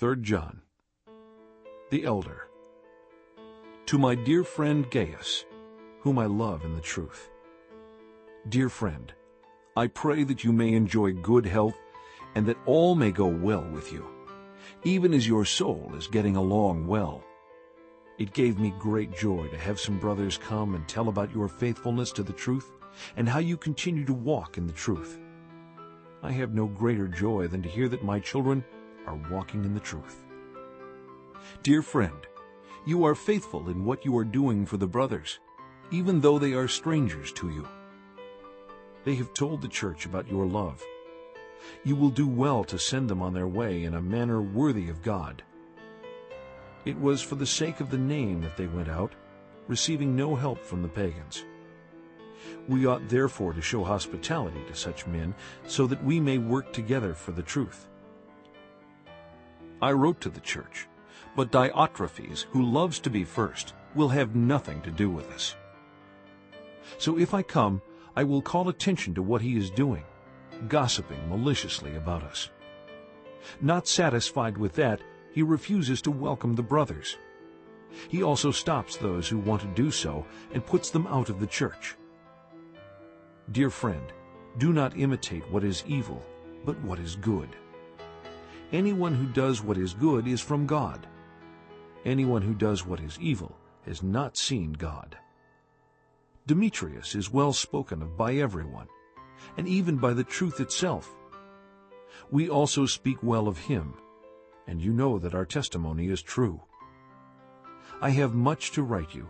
3 John The Elder To my dear friend Gaius, whom I love in the truth. Dear friend, I pray that you may enjoy good health and that all may go well with you, even as your soul is getting along well. It gave me great joy to have some brothers come and tell about your faithfulness to the truth and how you continue to walk in the truth. I have no greater joy than to hear that my children are walking in the truth. Dear friend, you are faithful in what you are doing for the brothers, even though they are strangers to you. They have told the church about your love. You will do well to send them on their way in a manner worthy of God. It was for the sake of the name that they went out, receiving no help from the pagans. We ought therefore to show hospitality to such men, so that we may work together for the truth. I wrote to the church, but Diotrephes, who loves to be first, will have nothing to do with us. So if I come, I will call attention to what he is doing, gossiping maliciously about us. Not satisfied with that, he refuses to welcome the brothers. He also stops those who want to do so and puts them out of the church. Dear friend, do not imitate what is evil, but what is good. Anyone who does what is good is from God. Anyone who does what is evil has not seen God. Demetrius is well spoken of by everyone, and even by the truth itself. We also speak well of him, and you know that our testimony is true. I have much to write you,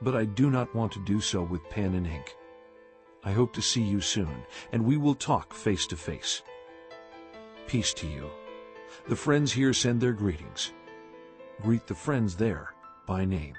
but I do not want to do so with pen and ink. I hope to see you soon, and we will talk face to face. Peace to you. The friends here send their greetings. Greet the friends there by name.